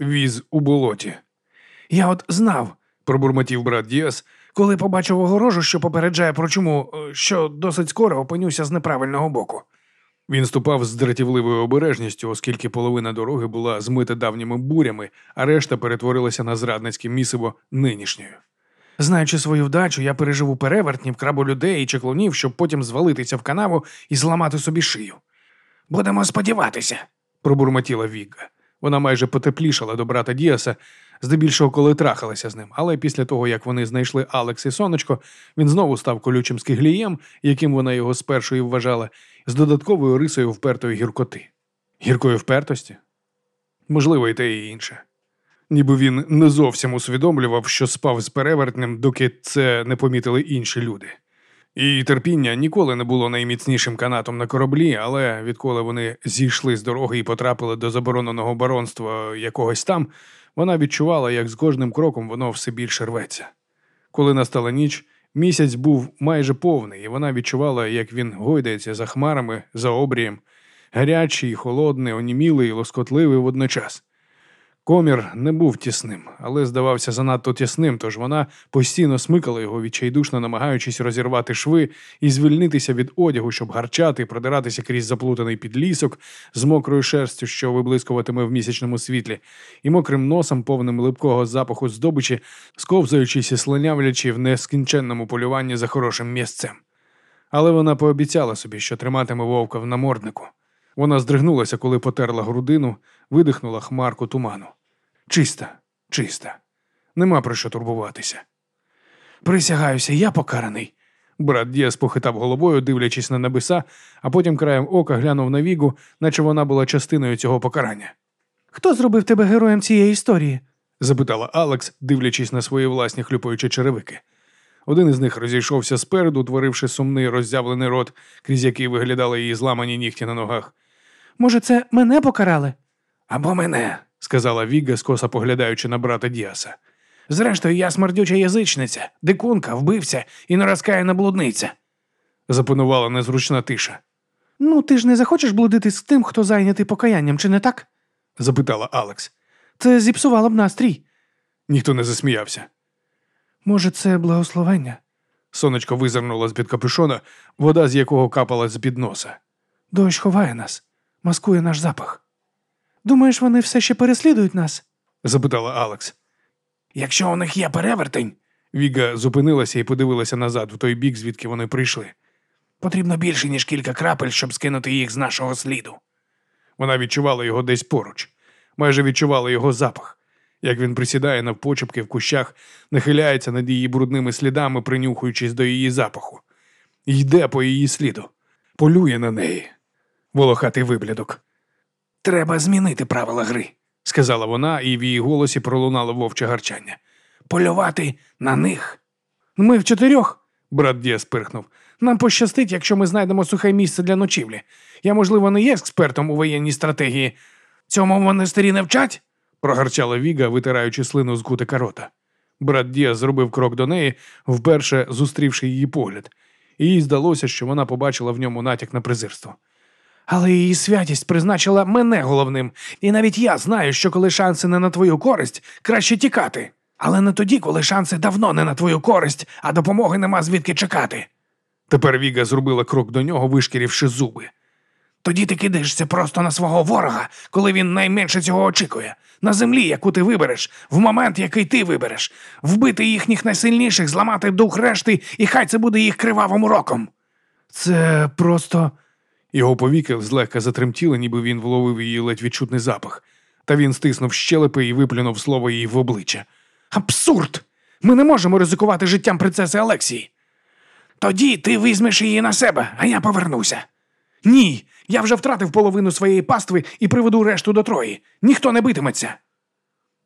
Віз у болоті. Я от знав, пробурмотів брат Діас, коли побачив огорожу, що попереджає про чому, е, що досить скоро опинюся з неправильного боку. Він ступав з дратівливою обережністю, оскільки половина дороги була змита давніми бурями, а решта перетворилася на зрадницьке місиво нинішньою. Знаючи свою вдачу, я переживу перевертнів, краболюдей і чеклунів, щоб потім звалитися в канаву і зламати собі шию. Будемо сподіватися, пробурмотіла Вігга. Вона майже потеплішала до брата Діаса, здебільшого, коли трахалася з ним. Але після того, як вони знайшли Алекс і сонечко, він знову став колючим скиглієм, яким вона його спершу вважала, з додатковою рисою впертої гіркоти. Гіркої впертості? Можливо, і те і інше. Ніби він не зовсім усвідомлював, що спав з перевертнем, доки це не помітили інші люди. Її терпіння ніколи не було найміцнішим канатом на кораблі, але відколи вони зійшли з дороги і потрапили до забороненого баронства якогось там, вона відчувала, як з кожним кроком воно все більше рветься. Коли настала ніч, місяць був майже повний, і вона відчувала, як він гойдається за хмарами, за обрієм, гарячий, холодний, онімілий лоскотливий водночас. Комір не був тісним, але здавався занадто тісним, тож вона постійно смикала його, відчайдушно намагаючись розірвати шви і звільнитися від одягу, щоб гарчати, продиратися крізь заплутаний підлісок з мокрою шерстю, що виблискуватиме в місячному світлі, і мокрим носом, повним липкого запаху здобичі, сковзаючись і слинявлячи в нескінченному полюванні за хорошим місцем. Але вона пообіцяла собі, що триматиме вовка в наморднику. Вона здригнулася, коли потерла грудину, видихнула хмарку туману. Чиста, чиста. Нема про що турбуватися. Присягаюся, я покараний. Брат Діас похитав головою, дивлячись на небеса, а потім краєм ока глянув на вігу, наче вона була частиною цього покарання. Хто зробив тебе героєм цієї історії? запитала Алекс, дивлячись на свої власні хлюпаючі черевики. Один із них розійшовся спереду, утворивши сумний роззявлений рот, крізь який виглядали її зламані нігті на ногах. Може, це мене покарали? Або мене, сказала Віга, скоса поглядаючи на брата Діаса. Зрештою, я смердюча язичниця, дикунка, вбивця і нерозкаяна блудниця. Запанувала незручна тиша. Ну, ти ж не захочеш блудити з тим, хто зайнятий покаянням, чи не так? запитала Алекс. Це зіпсувало б настрій. Ніхто не засміявся. Може, це благословення? Сонечко визирнуло з під капюшона, вода з якого капала з під носа. Дощ ховає нас, маскує наш запах. Думаєш, вони все ще переслідують нас? запитала Алекс. Якщо у них є перевертень. Віга зупинилася і подивилася назад, в той бік, звідки вони прийшли. Потрібно більше, ніж кілька крапель, щоб скинути їх з нашого сліду. Вона відчувала його десь поруч, майже відчувала його запах, як він присідає навпочепки в кущах, нахиляється над її брудними слідами, принюхуючись до її запаху, йде по її сліду, полює на неї. Волохатий виблядок. Треба змінити правила гри сказала вона, і в її голосі пролунало вовче гарчання. Полювати на них. Ми в чотирьох, брат Діас пирхнув. Нам пощастить, якщо ми знайдемо сухе місце для ночівлі. Я, можливо, не є експертом у воєнній стратегії. Цьому в монастирі не вчать? прогарчала Віга, витираючи слину з кутика рота. Брат Діас зробив крок до неї, вперше зустрівши її погляд, і їй здалося, що вона побачила в ньому натяк на презирство. Але її святість призначила мене головним, і навіть я знаю, що коли шанси не на твою користь, краще тікати. Але не тоді, коли шанси давно не на твою користь, а допомоги нема звідки чекати. Тепер Віга зробила крок до нього, вишкірівши зуби. Тоді ти кидаєшся просто на свого ворога, коли він найменше цього очікує, на землі, яку ти вибереш, в момент, який ти вибереш, вбити їхніх найсильніших, зламати дух решти, і хай це буде їх кривавим уроком. Це просто. Його повіки злегка затремтіли, ніби він вловив її ледь відчутний запах, та він стиснув щелепи і виплюнув слово їй в обличчя. Абсурд! Ми не можемо ризикувати життям принцеси Алексії. Тоді ти візьмеш її на себе, а я повернуся. Ні, я вже втратив половину своєї пастви і приведу решту до Трої. Ніхто не битиметься.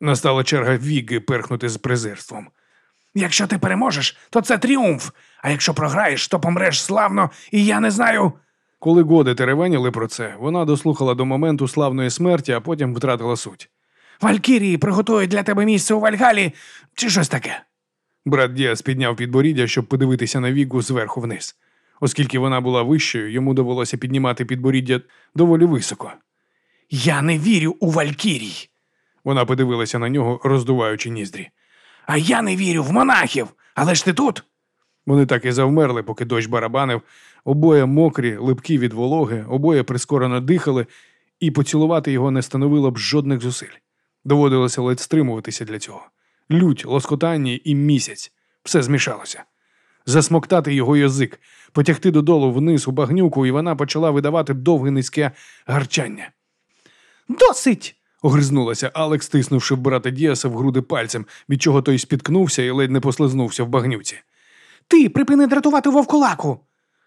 Настала черга Віги перхнути з презирством. Якщо ти переможеш, то це тріумф, а якщо програєш, то помреш славно, і я не знаю. Коли годи теревеніли про це, вона дослухала до моменту славної смерті, а потім втратила суть. Валькірії приготують для тебе місце у Вальгалі чи щось таке. Брат Діас підняв підборіддя, щоб подивитися на вігу зверху вниз. Оскільки вона була вищою, йому довелося піднімати підборіддя доволі високо. Я не вірю у Валькірій. Вона подивилася на нього, роздуваючи ніздрі. А я не вірю в монахів. Але ж ти тут? Вони так і завмерли, поки дощ барабанив, обоє мокрі, липкі від вологи, обоє прискорено дихали, і поцілувати його не становило б жодних зусиль. Доводилося ледь стримуватися для цього. Лють, лоскотання і місяць все змішалося. Засмоктати його язик, потягти додолу вниз у багнюку, і вона почала видавати довге низьке гарчання. Досить. Огризнулася Алекс, стиснувши брата Діаса в груди пальцем, від чого той спіткнувся і ледь не послизнувся в багнюці. Ти припини дратувати вовкулаку.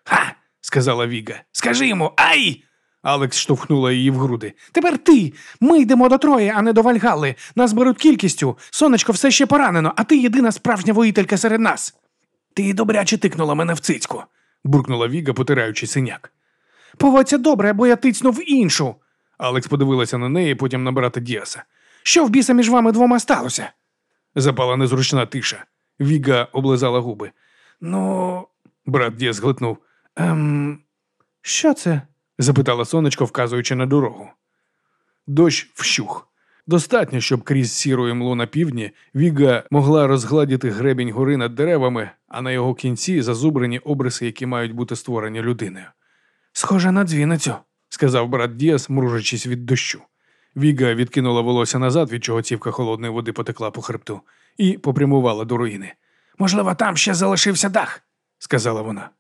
Ха. сказала Віга. Скажи йому ай! Алекс штовхнула її в груди. Тепер ти. Ми йдемо до Трої, а не до Вальгалли. Нас беруть кількістю. Сонечко все ще поранено, а ти єдина справжня воїтелька серед нас. Ти добряче тикнула мене в цицьку. буркнула Віга, потираючи синяк. Поводься добре, бо я тицьнув іншу. Алекс подивилася на неї, потім на брата Діаса. Що в біса між вами двома сталося? Запала незручна тиша. Віга облизала губи. Ну, Брат Діас глитнув. ем, що це? запитала сонечко, вказуючи на дорогу. Дощ вщух. Достатньо, щоб крізь сірої мло на півдні Віга могла розгладіти гребінь гори над деревами, а на його кінці зазубрені обриси, які мають бути створені людиною. Схоже на дзвіницю. сказав брат Діас, мружачись від дощу. Віга відкинула волосся назад, від чого цівка холодної води потекла по хребту, і попрямувала до руїни, Можливо, там ще залишився дах. сказала вона.